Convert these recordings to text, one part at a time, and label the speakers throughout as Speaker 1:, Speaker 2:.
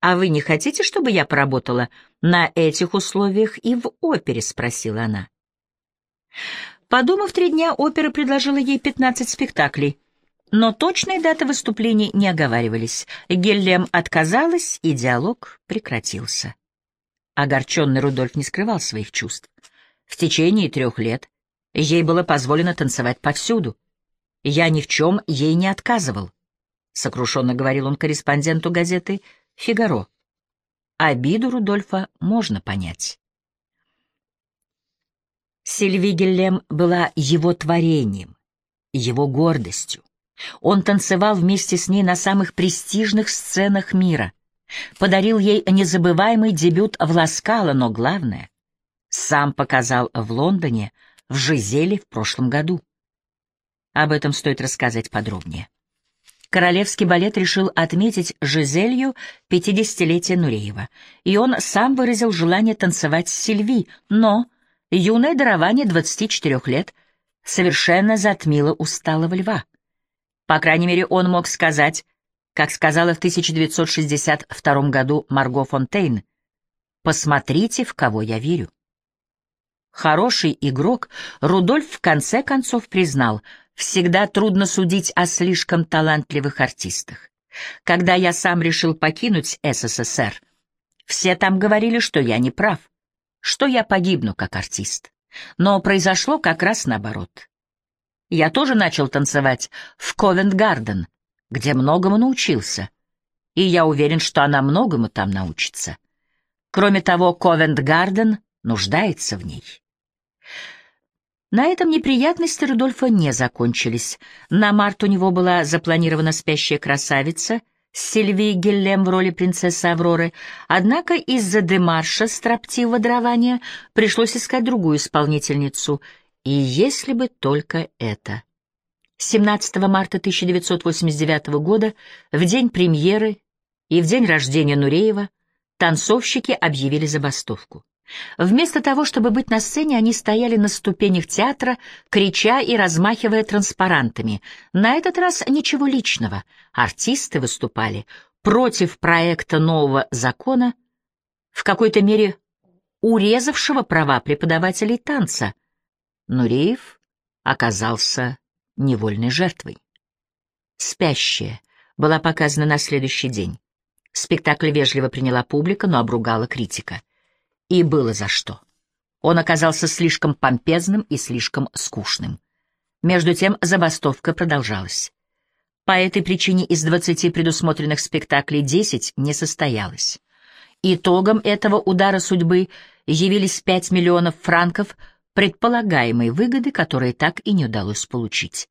Speaker 1: «А вы не хотите, чтобы я поработала на этих условиях и в опере?» — спросила она. Подумав три дня, опера предложила ей 15 спектаклей, но точные даты выступлений не оговаривались. Геллем отказалась, и диалог прекратился. Огорченный Рудольф не скрывал своих чувств. В течение трех лет ей было позволено танцевать повсюду. Я ни в чем ей не отказывал, — сокрушенно говорил он корреспонденту газеты «Фигаро». Обиду Рудольфа можно понять. Сильви Геллем была его творением, его гордостью. Он танцевал вместе с ней на самых престижных сценах мира, подарил ей незабываемый дебют в Ласкало, но главное, сам показал в Лондоне, в Жизеле в прошлом году. Об этом стоит рассказать подробнее. Королевский балет решил отметить Жизелью 50-летие Нуреева, и он сам выразил желание танцевать с Сильви, но юное дарование 24 лет совершенно затмило усталого льва. По крайней мере, он мог сказать, как сказала в 1962 году Марго Фонтейн, «Посмотрите, в кого я верю». Хороший игрок, Рудольф в конце концов признал, всегда трудно судить о слишком талантливых артистах. Когда я сам решил покинуть СССР, все там говорили, что я не прав что я погибну как артист. Но произошло как раз наоборот. Я тоже начал танцевать в Ковент-Гарден, где многому научился, и я уверен, что она многому там научится. Кроме того, Ковент-Гарден нуждается в ней. На этом неприятности Рудольфа не закончились. На март у него была запланирована спящая красавица — Сильвии Геллем в роли принцессы Авроры, однако из-за демарша строптивого дарования пришлось искать другую исполнительницу, и если бы только это. 17 марта 1989 года, в день премьеры и в день рождения Нуреева, танцовщики объявили забастовку. Вместо того, чтобы быть на сцене, они стояли на ступенях театра, крича и размахивая транспарантами. На этот раз ничего личного. Артисты выступали против проекта нового закона, в какой-то мере урезавшего права преподавателей танца. Нуреев оказался невольной жертвой. «Спящая» была показана на следующий день. Спектакль вежливо приняла публика, но обругала критика. И было за что. Он оказался слишком помпезным и слишком скучным. Между тем забастовка продолжалась. По этой причине из 20 предусмотренных спектаклей 10 не состоялось. Итогом этого удара судьбы явились 5 миллионов франков предполагаемой выгоды, которые так и не удалось получить.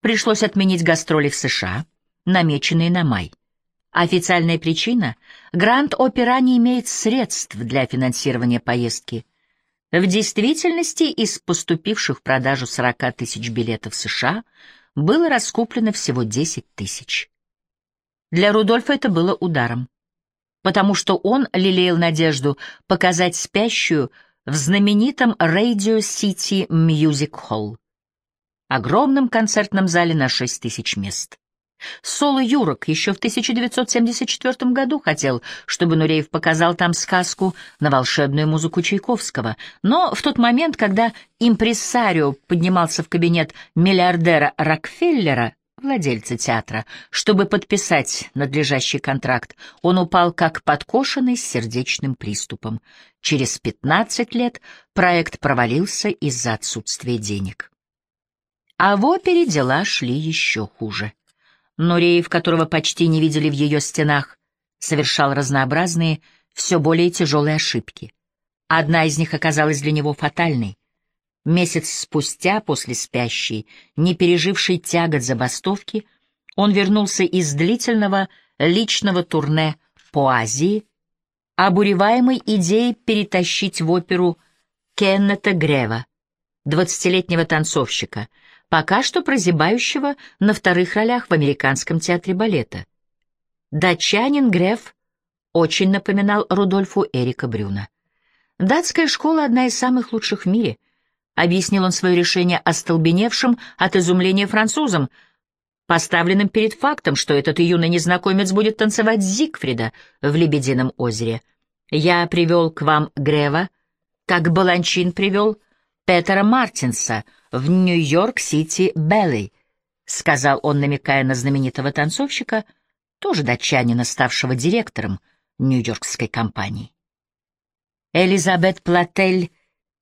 Speaker 1: Пришлось отменить гастроли в США, намеченные на май. Официальная причина — Гранд-Опера не имеет средств для финансирования поездки. В действительности из поступивших в продажу 40 тысяч билетов США было раскуплено всего 10 тысяч. Для Рудольфа это было ударом, потому что он лелеял надежду показать спящую в знаменитом Radio City Music Hall, огромном концертном зале на 6 тысяч мест. Соло Юрок еще в 1974 году хотел, чтобы Нуреев показал там сказку на волшебную музыку Чайковского, но в тот момент, когда импрессарио поднимался в кабинет миллиардера Рокфеллера, владельца театра, чтобы подписать надлежащий контракт, он упал как подкошенный с сердечным приступом. Через 15 лет проект провалился из-за отсутствия денег. А в опере дела шли еще хуже. Нуреев, которого почти не видели в ее стенах, совершал разнообразные, все более тяжелые ошибки. Одна из них оказалась для него фатальной. Месяц спустя, после спящей, не пережившей тягот забастовки, он вернулся из длительного личного турне по Азии, обуреваемый идеей перетащить в оперу Кеннета Грева, двадцатилетнего танцовщика — пока что прозябающего на вторых ролях в американском театре балета. Датчанин Греф очень напоминал Рудольфу Эрика Брюна. «Датская школа — одна из самых лучших в мире», — объяснил он свое решение остолбеневшим от изумления французам. поставленным перед фактом, что этот юный незнакомец будет танцевать Зигфрида в Лебедином озере. Я привел к вам Грева, как Баланчин привел Петера Мартинса в Нью-Йорк-Сити Белли, сказал он, намекая на знаменитого танцовщика, тоже датчанина, ставшего директором Нью-Йоркской компании. Элизабет Платель,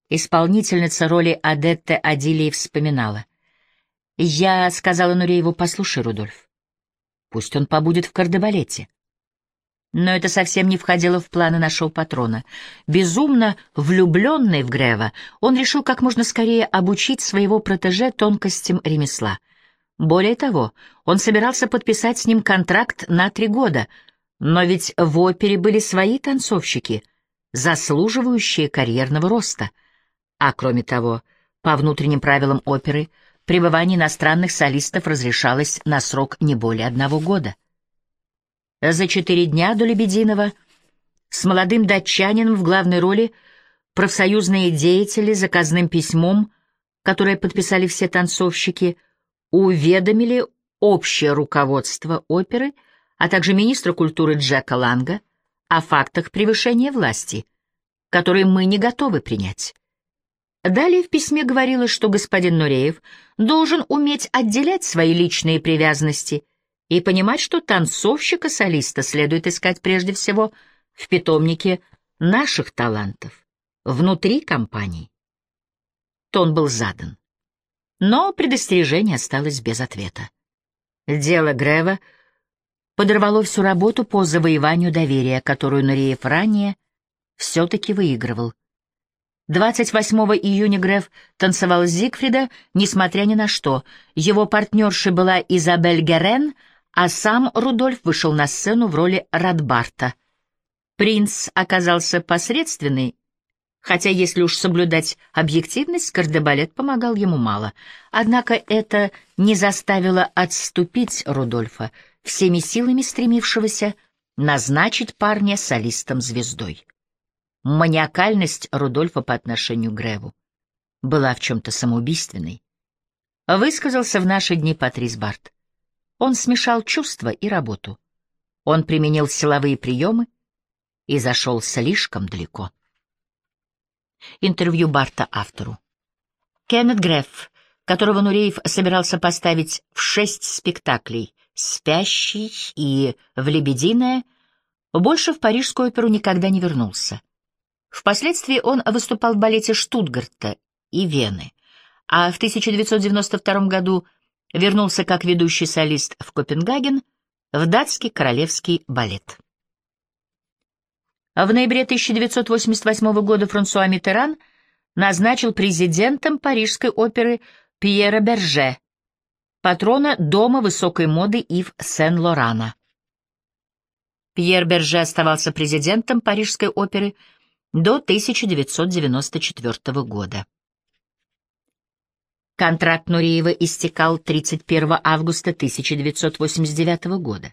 Speaker 1: исполнительница роли Адетте Адилии, вспоминала. «Я сказала Нурееву, послушай, Рудольф, пусть он побудет в кардебалете. Но это совсем не входило в планы нашего патрона. Безумно влюбленный в Грева, он решил как можно скорее обучить своего протеже тонкостям ремесла. Более того, он собирался подписать с ним контракт на три года, но ведь в опере были свои танцовщики, заслуживающие карьерного роста. А кроме того, по внутренним правилам оперы, пребывание иностранных солистов разрешалось на срок не более одного года. За четыре дня до Лебединова с молодым датчанином в главной роли профсоюзные деятели заказным письмом, которое подписали все танцовщики, уведомили общее руководство оперы, а также министра культуры Джека Ланга о фактах превышения власти, которые мы не готовы принять. Далее в письме говорилось, что господин Нуреев должен уметь отделять свои личные привязанности и понимать, что танцовщика-солиста следует искать прежде всего в питомнике наших талантов, внутри компании. Тон был задан. Но предостережение осталось без ответа. Дело Грева подорвало всю работу по завоеванию доверия, которую Нуреев ранее все-таки выигрывал. 28 июня Греф танцевал с Зигфрида, несмотря ни на что. Его партнершей была Изабель Герен — а сам Рудольф вышел на сцену в роли Радбарта. Принц оказался посредственный, хотя если уж соблюдать объективность, кардебалет помогал ему мало. Однако это не заставило отступить Рудольфа, всеми силами стремившегося назначить парня солистом-звездой. Маниакальность Рудольфа по отношению к Греву была в чем-то самоубийственной. Высказался в наши дни Патрис Барт. Он смешал чувства и работу. Он применил силовые приемы и зашел слишком далеко. Интервью Барта автору. Кеннет Грефф, которого Нуреев собирался поставить в шесть спектаклей «Спящий» и «В лебединое», больше в Парижскую оперу никогда не вернулся. Впоследствии он выступал в балете Штутгарта и Вены, а в 1992 году вернулся как ведущий солист в Копенгаген в датский королевский балет. В ноябре 1988 года Франсуа Миттеран назначил президентом Парижской оперы Пьера Берже, патрона Дома высокой моды Ив Сен-Лорана. Пьер Берже оставался президентом Парижской оперы до 1994 года. Контракт Нуриева истекал 31 августа 1989 года.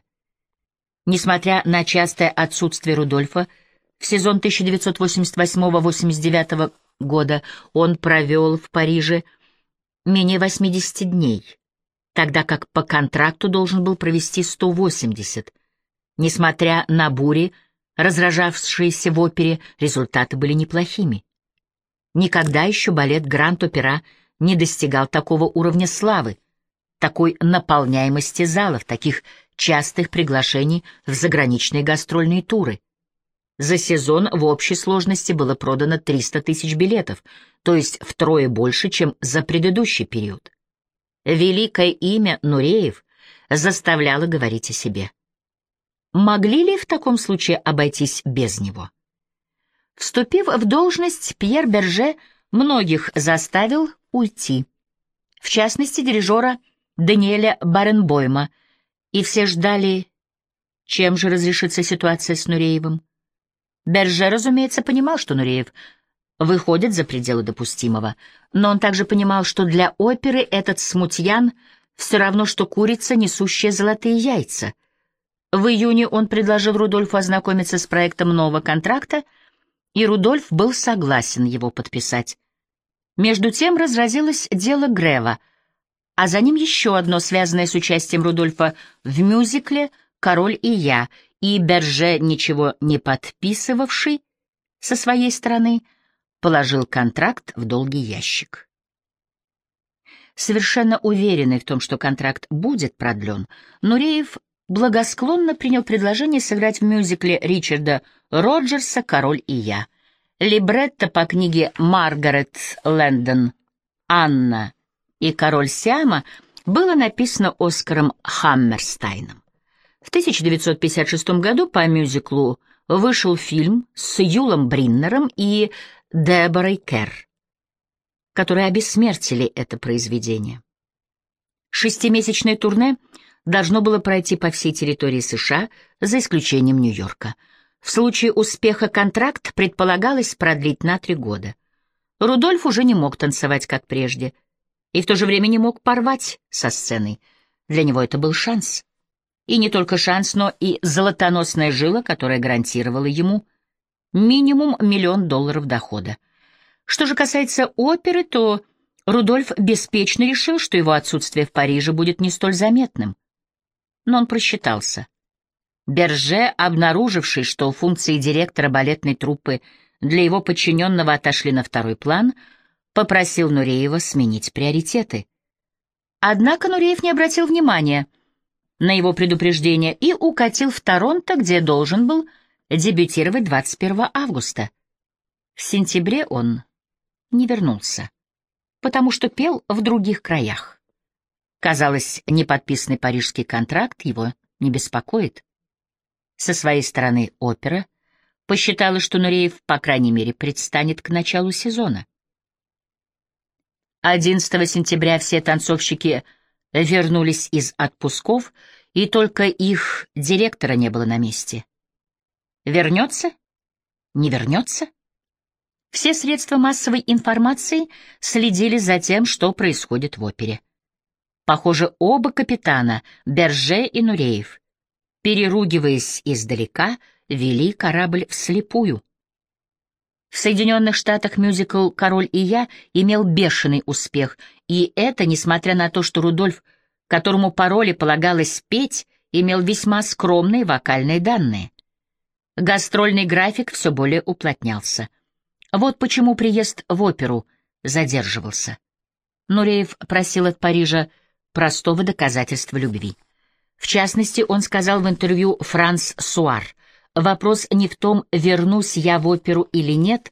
Speaker 1: Несмотря на частое отсутствие Рудольфа, в сезон 1988-89 года он провел в Париже менее 80 дней, тогда как по контракту должен был провести 180. Несмотря на бури, разражавшиеся в опере, результаты были неплохими. Никогда еще балет Гранд-Опера не достигал такого уровня славы, такой наполняемости залов, таких частых приглашений в заграничные гастрольные туры. За сезон в общей сложности было продано 300 тысяч билетов, то есть втрое больше, чем за предыдущий период. Великое имя Нуреев заставляло говорить о себе. Могли ли в таком случае обойтись без него? Вступив в должность, Пьер Берже многих заставил уйти. В частности, дирижера Даниэля Баренбойма, и все ждали, чем же разрешится ситуация с Нуреевым. Берже, разумеется, понимал, что Нуреев выходит за пределы допустимого, но он также понимал, что для оперы этот смутьян все равно, что курица, несущая золотые яйца. В июне он предложил Рудольфу ознакомиться с проектом нового контракта, и Рудольф был согласен его подписать. Между тем разразилось дело Грева, а за ним еще одно, связанное с участием Рудольфа в мюзикле «Король и я», и Берже, ничего не подписывавший со своей стороны, положил контракт в долгий ящик. Совершенно уверенный в том, что контракт будет продлен, Нуреев благосклонно принял предложение сыграть в мюзикле Ричарда Роджерса «Король и я». Либретто по книге Маргарет Лэндон «Анна и король Сиама» было написано Оскаром Хаммерстайном. В 1956 году по мюзиклу вышел фильм с Юлом Бриннером и Деборой Керр, которые обессмертили это произведение. Шестимесячное турне должно было пройти по всей территории США, за исключением Нью-Йорка. В случае успеха контракт предполагалось продлить на три года. Рудольф уже не мог танцевать, как прежде, и в то же время не мог порвать со сценой. Для него это был шанс. И не только шанс, но и золотоносная жила, которая гарантировала ему минимум миллион долларов дохода. Что же касается оперы, то Рудольф беспечно решил, что его отсутствие в Париже будет не столь заметным. Но он просчитался. Берже, обнаруживший, что функции директора балетной труппы для его подчиненного отошли на второй план, попросил Нуреева сменить приоритеты. Однако Нуреев не обратил внимания — на его предупреждение и укатил в Торонто, где должен был дебютировать 21 августа. В сентябре он не вернулся, потому что пел в других краях. Казалось, неподписанный парижский контракт его не беспокоит. Со своей стороны опера посчитала, что Нуреев, по крайней мере, предстанет к началу сезона. 11 сентября все танцовщики вернулись из отпусков, и только их директора не было на месте. Вернется? Не вернется? Все средства массовой информации следили за тем, что происходит в опере. Похоже, оба капитана, Берже и Нуреев, переругиваясь издалека, вели корабль вслепую. В Соединенных Штатах мюзикл «Король и я» имел бешеный успех, и это несмотря на то, что Рудольф, которому по роли полагалось петь, имел весьма скромные вокальные данные. Гастрольный график все более уплотнялся. Вот почему приезд в оперу задерживался. Нуреев просил от Парижа простого доказательства любви. В частности, он сказал в интервью Франс Суар, Вопрос не в том, вернусь я в оперу или нет,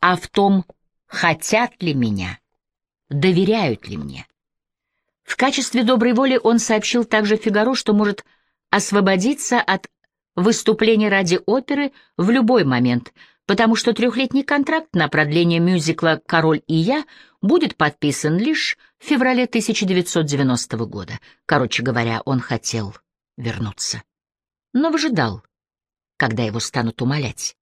Speaker 1: а в том, хотят ли меня, доверяют ли мне. В качестве доброй воли он сообщил также Фигаро, что может освободиться от выступления ради оперы в любой момент, потому что трехлетний контракт на продление мюзикла «Король и я» будет подписан лишь в феврале 1990 года. Короче говоря, он хотел вернуться. Но выжидал когда его станут умолять.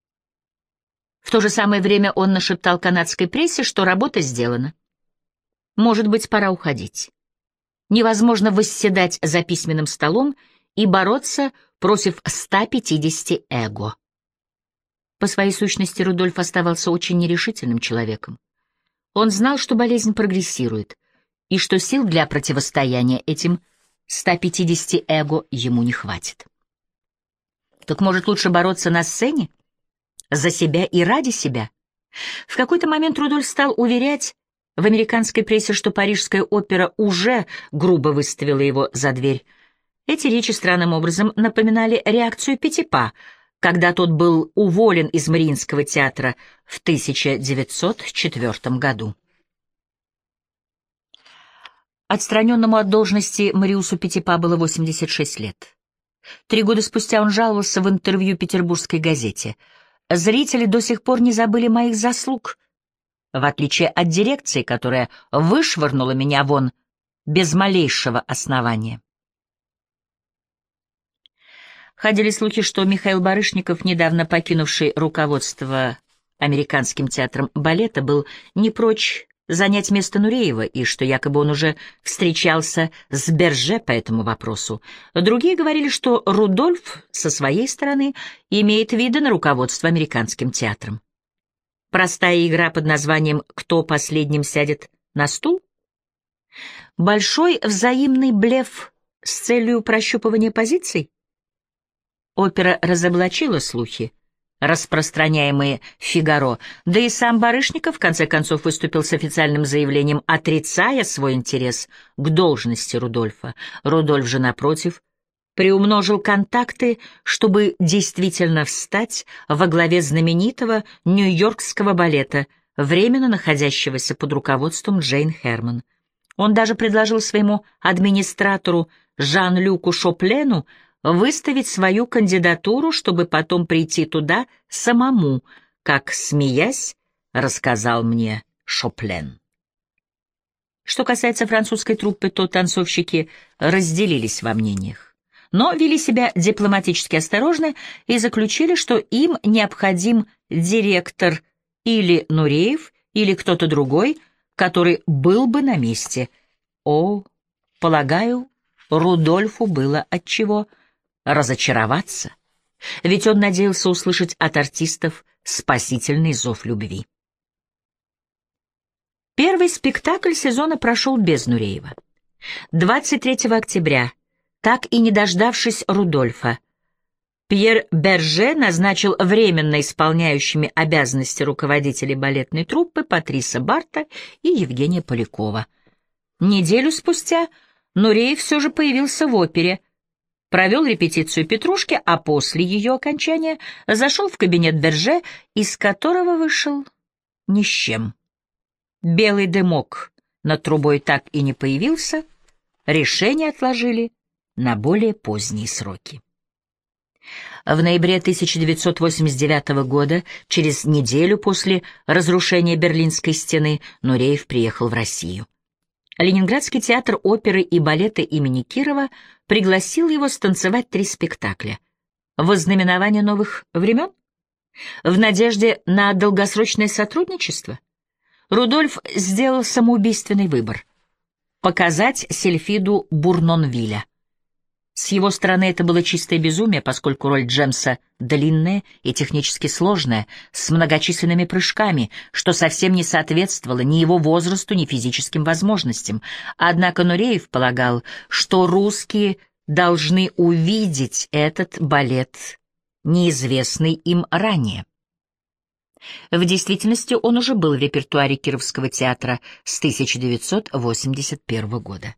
Speaker 1: В то же самое время он нашептал канадской прессе, что работа сделана. Может быть, пора уходить. Невозможно восседать за письменным столом и бороться против 150 эго. По своей сущности Рудольф оставался очень нерешительным человеком. Он знал, что болезнь прогрессирует, и что сил для противостояния этим 150 эго ему не хватит. Так может лучше бороться на сцене? За себя и ради себя? В какой-то момент Рудольф стал уверять в американской прессе, что парижская опера уже грубо выставила его за дверь. Эти речи странным образом напоминали реакцию Пятипа, когда тот был уволен из Мариинского театра в 1904 году. Отстраненному от должности Мариусу Пятипа было 86 лет. Три года спустя он жаловался в интервью петербургской газете. «Зрители до сих пор не забыли моих заслуг, в отличие от дирекции, которая вышвырнула меня вон без малейшего основания». Ходили слухи, что Михаил Барышников, недавно покинувший руководство Американским театром балета, был не прочь занять место Нуреева, и что якобы он уже встречался с Берже по этому вопросу. Другие говорили, что Рудольф со своей стороны имеет виды на руководство американским театром. Простая игра под названием «Кто последним сядет на стул»? Большой взаимный блеф с целью прощупывания позиций? Опера разоблачила слухи, распространяемые «Фигаро», да и сам Барышников в конце концов выступил с официальным заявлением, отрицая свой интерес к должности Рудольфа. Рудольф же, напротив, приумножил контакты, чтобы действительно встать во главе знаменитого нью-йоркского балета, временно находящегося под руководством Джейн Херман. Он даже предложил своему администратору Жан-Люку Шоплену выставить свою кандидатуру, чтобы потом прийти туда самому, как, смеясь, рассказал мне Шоплен. Что касается французской труппы, то танцовщики разделились во мнениях, но вели себя дипломатически осторожно и заключили, что им необходим директор или Нуреев, или кто-то другой, который был бы на месте. О, полагаю, Рудольфу было отчего разочароваться, ведь он надеялся услышать от артистов спасительный зов любви. Первый спектакль сезона прошел без Нуреева. 23 октября, так и не дождавшись Рудольфа, Пьер Берже назначил временно исполняющими обязанности руководителей балетной труппы Патриса Барта и Евгения Полякова. Неделю спустя Нуреев все же появился в опере, провел репетицию Петрушки, а после ее окончания зашел в кабинет Берже, из которого вышел ни с чем. Белый дымок над трубой так и не появился, решение отложили на более поздние сроки. В ноябре 1989 года, через неделю после разрушения Берлинской стены, Нуреев приехал в Россию. Ленинградский театр оперы и балета имени Кирова пригласил его станцевать три спектакля. Вознаменование новых времен? В надежде на долгосрочное сотрудничество? Рудольф сделал самоубийственный выбор — показать Сельфиду Бурнонвиля — с его стороны это было чистое безумие, поскольку роль Джемса длинная и технически сложная, с многочисленными прыжками, что совсем не соответствовало ни его возрасту, ни физическим возможностям. Однако Нуреев полагал, что русские должны увидеть этот балет, неизвестный им ранее. В действительности он уже был в репертуаре Кировского театра с 1981 года.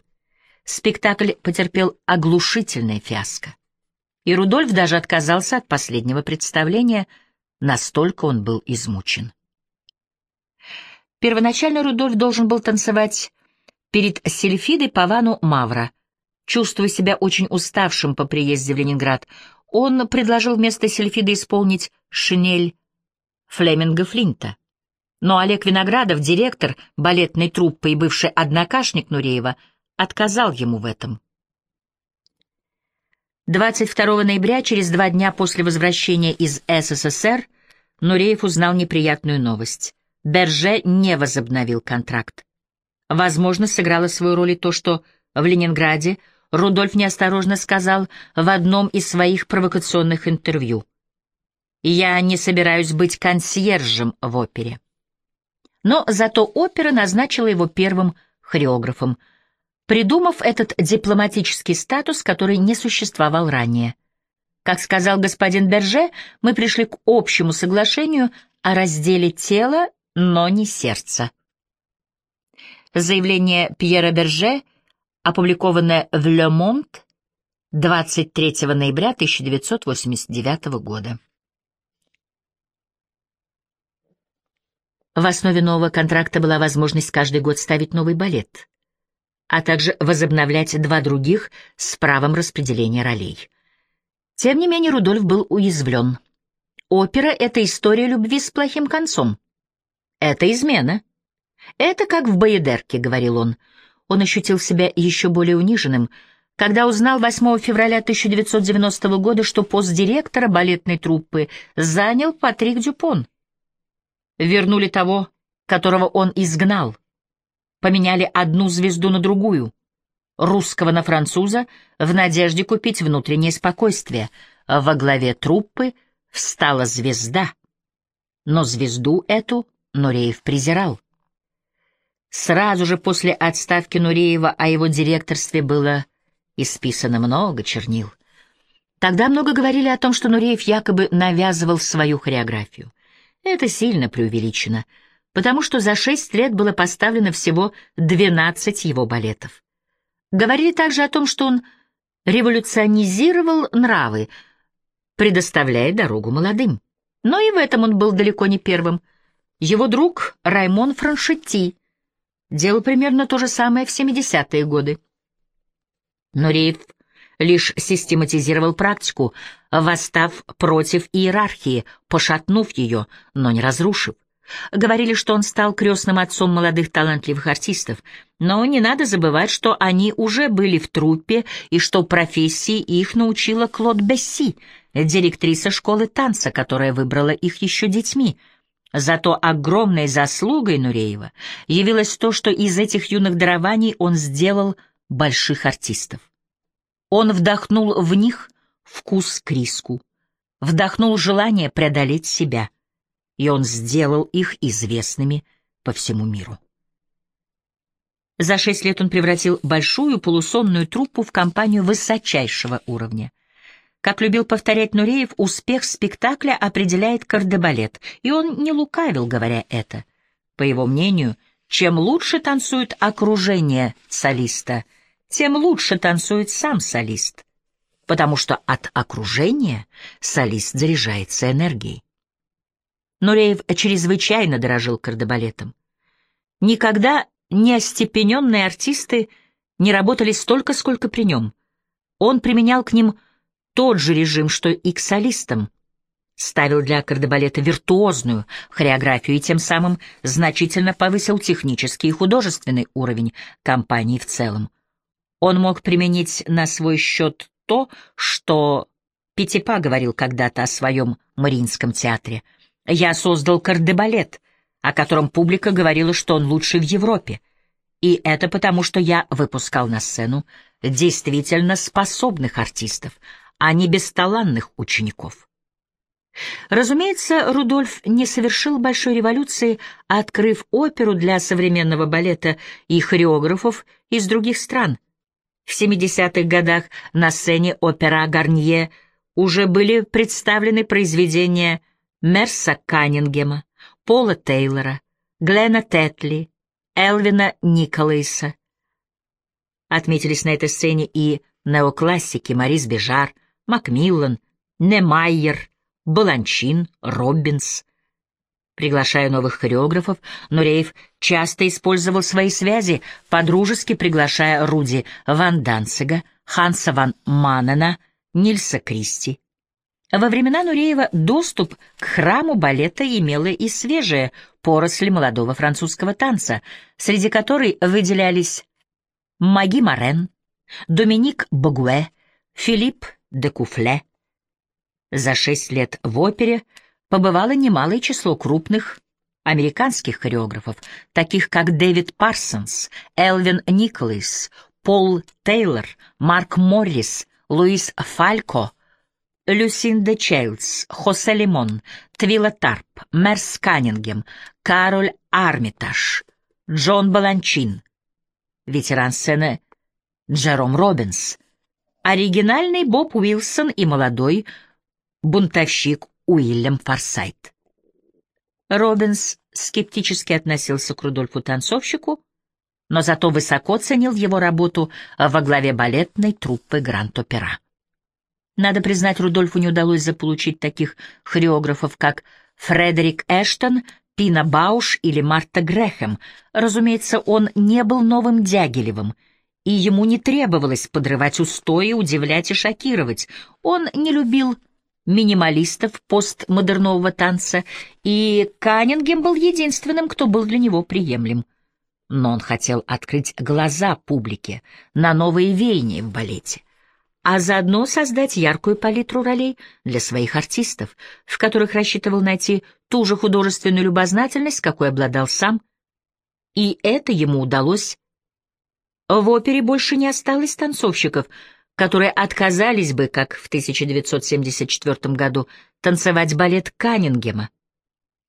Speaker 1: Спектакль потерпел оглушительное фиаско. И Рудольф даже отказался от последнего представления, настолько он был измучен. Первоначально Рудольф должен был танцевать перед Сельфидой по вану Мавра. Чувствуя себя очень уставшим по приезде в Ленинград, он предложил вместо Сельфиды исполнить шинель Флеминга Флинта. Но Олег Виноградов, директор балетной труппы и бывший однокашник Нуреева, отказал ему в этом. 22 ноября, через два дня после возвращения из СССР, Нуреев узнал неприятную новость. Берже не возобновил контракт. Возможно, сыграло свою роль и то, что в Ленинграде Рудольф неосторожно сказал в одном из своих провокационных интервью. «Я не собираюсь быть консьержем в опере». Но зато опера назначила его первым хореографом — придумав этот дипломатический статус, который не существовал ранее. Как сказал господин Берже, мы пришли к общему соглашению о разделе тела, но не сердца. Заявление Пьера Берже, опубликованное в «Le Monde» 23 ноября 1989 года. В основе нового контракта была возможность каждый год ставить новый балет а также возобновлять два других с правом распределения ролей. Тем не менее Рудольф был уязвлен. Опера — это история любви с плохим концом. Это измена. Это как в Боедерке, — говорил он. Он ощутил себя еще более униженным, когда узнал 8 февраля 1990 года, что пост директора балетной труппы занял Патрик Дюпон. Вернули того, которого он изгнал поменяли одну звезду на другую, русского на француза, в надежде купить внутреннее спокойствие. Во главе труппы встала звезда. Но звезду эту Нуреев презирал. Сразу же после отставки Нуреева о его директорстве было исписано много чернил. Тогда много говорили о том, что Нуреев якобы навязывал свою хореографию. Это сильно преувеличено, потому что за шесть лет было поставлено всего двенадцать его балетов. Говорили также о том, что он революционизировал нравы, предоставляя дорогу молодым. Но и в этом он был далеко не первым. Его друг Раймон Франшетти делал примерно то же самое в 70-е годы. Нуреев лишь систематизировал практику, восстав против иерархии, пошатнув ее, но не разрушив. Говорили, что он стал крестным отцом молодых талантливых артистов, но не надо забывать, что они уже были в труппе и что профессии их научила Клод Бесси, директриса школы танца, которая выбрала их еще детьми. Зато огромной заслугой Нуреева явилось то, что из этих юных дарований он сделал больших артистов. Он вдохнул в них вкус к риску, вдохнул желание преодолеть себя, и он сделал их известными по всему миру. За шесть лет он превратил большую полусонную труппу в компанию высочайшего уровня. Как любил повторять Нуреев, успех спектакля определяет кардебалет, и он не лукавил, говоря это. По его мнению, чем лучше танцует окружение солиста — тем лучше танцует сам солист, потому что от окружения солист заряжается энергией. Нуреев чрезвычайно дорожил кардебалетом. Никогда не остепененные артисты не работали столько, сколько при нем. Он применял к ним тот же режим, что и к солистам, ставил для кардебалета виртуозную хореографию и тем самым значительно повысил технический и художественный уровень компании в целом. Он мог применить на свой счет то, что Пятипа говорил когда-то о своем Мариинском театре. «Я создал кардебалет, о котором публика говорила, что он лучший в Европе. И это потому, что я выпускал на сцену действительно способных артистов, а не бесталанных учеников». Разумеется, Рудольф не совершил большой революции, открыв оперу для современного балета и хореографов из других стран — в 70-х годах на сцене опера Гарнье уже были представлены произведения Мерса Каннингема, Пола Тейлора, Глена Тетли, Элвина Николайса. Отметились на этой сцене и неоклассики Марис Бежар, Макмиллан, Немайер, Баланчин, Роббинс. Приглашая новых хореографов, Нуреев часто использовал свои связи, подружески приглашая Руди Ван Данцига, Ханса Ван Манена, Нильса Кристи. Во времена Нуреева доступ к храму балета имела и свежая поросль молодого французского танца, среди которой выделялись Маги Марен, Доминик Багуэ, Филипп де Куфле. За шесть лет в опере – побывало немалое число крупных американских хореографов, таких как Дэвид Парсонс, Элвин Николас, Пол Тейлор, Марк Моррис, Луис Фалько, Люсинда Чайлдс, Хосе Лимон, Твила Тарп, Мерс Каннингем, Кароль Армитаж, Джон Баланчин, ветеран сцены Джером Робинс, оригинальный Боб Уилсон и молодой бунтовщик Уильям Форсайт. Робинс скептически относился к Рудольфу-танцовщику, но зато высоко ценил его работу во главе балетной труппы Гранд-Опера. Надо признать, Рудольфу не удалось заполучить таких хореографов, как Фредерик Эштон, Пина Бауш или Марта Грэхэм. Разумеется, он не был новым Дягилевым, и ему не требовалось подрывать устои, удивлять и шокировать. Он не любил минималистов постмодернового танца, и Каннингем был единственным, кто был для него приемлем. Но он хотел открыть глаза публике на новые веяния в балете, а заодно создать яркую палитру ролей для своих артистов, в которых рассчитывал найти ту же художественную любознательность, какой обладал сам. И это ему удалось. В опере больше не осталось танцовщиков — которые отказались бы, как в 1974 году, танцевать балет Каннингема.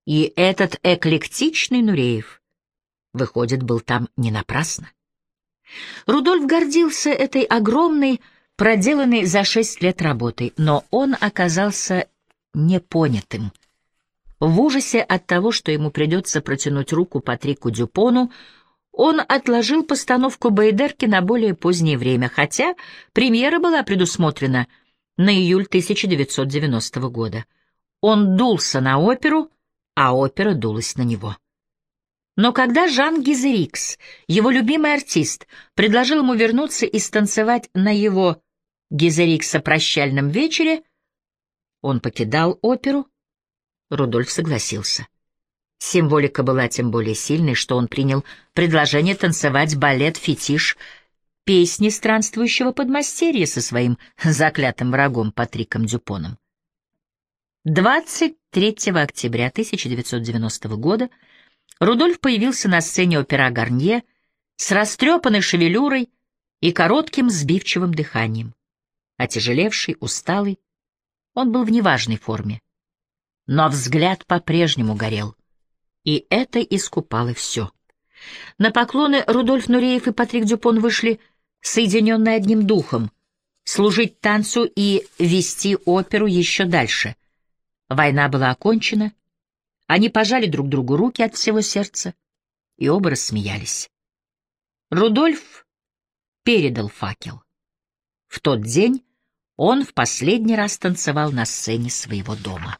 Speaker 1: И этот эклектичный Нуреев выходит, был там не напрасно. Рудольф гордился этой огромной, проделанной за шесть лет работой, но он оказался непонятым. В ужасе от того, что ему придется протянуть руку Патрику Дюпону, он отложил постановку Бейдерки на более позднее время, хотя премьера была предусмотрена на июль 1990 года. Он дулся на оперу, а опера дулась на него. Но когда Жан Гизерикс, его любимый артист, предложил ему вернуться и станцевать на его Гизерикса прощальном вечере, он покидал оперу, Рудольф согласился. Символика была тем более сильной, что он принял предложение танцевать балет-фетиш песни странствующего подмастерья со своим заклятым врагом Патриком Дюпоном. 23 октября 1990 года Рудольф появился на сцене опера Гарнье с растрепанной шевелюрой и коротким сбивчивым дыханием. Отяжелевший, усталый, он был в неважной форме но взгляд по-прежнему горел. И это искупало все. На поклоны Рудольф Нуреев и Патрик Дюпон вышли соединенные одним духом — служить танцу и вести оперу еще дальше. Война была окончена, они пожали друг другу руки от всего сердца, и оба рассмеялись. Рудольф передал факел. В тот день он в последний раз танцевал на сцене своего дома.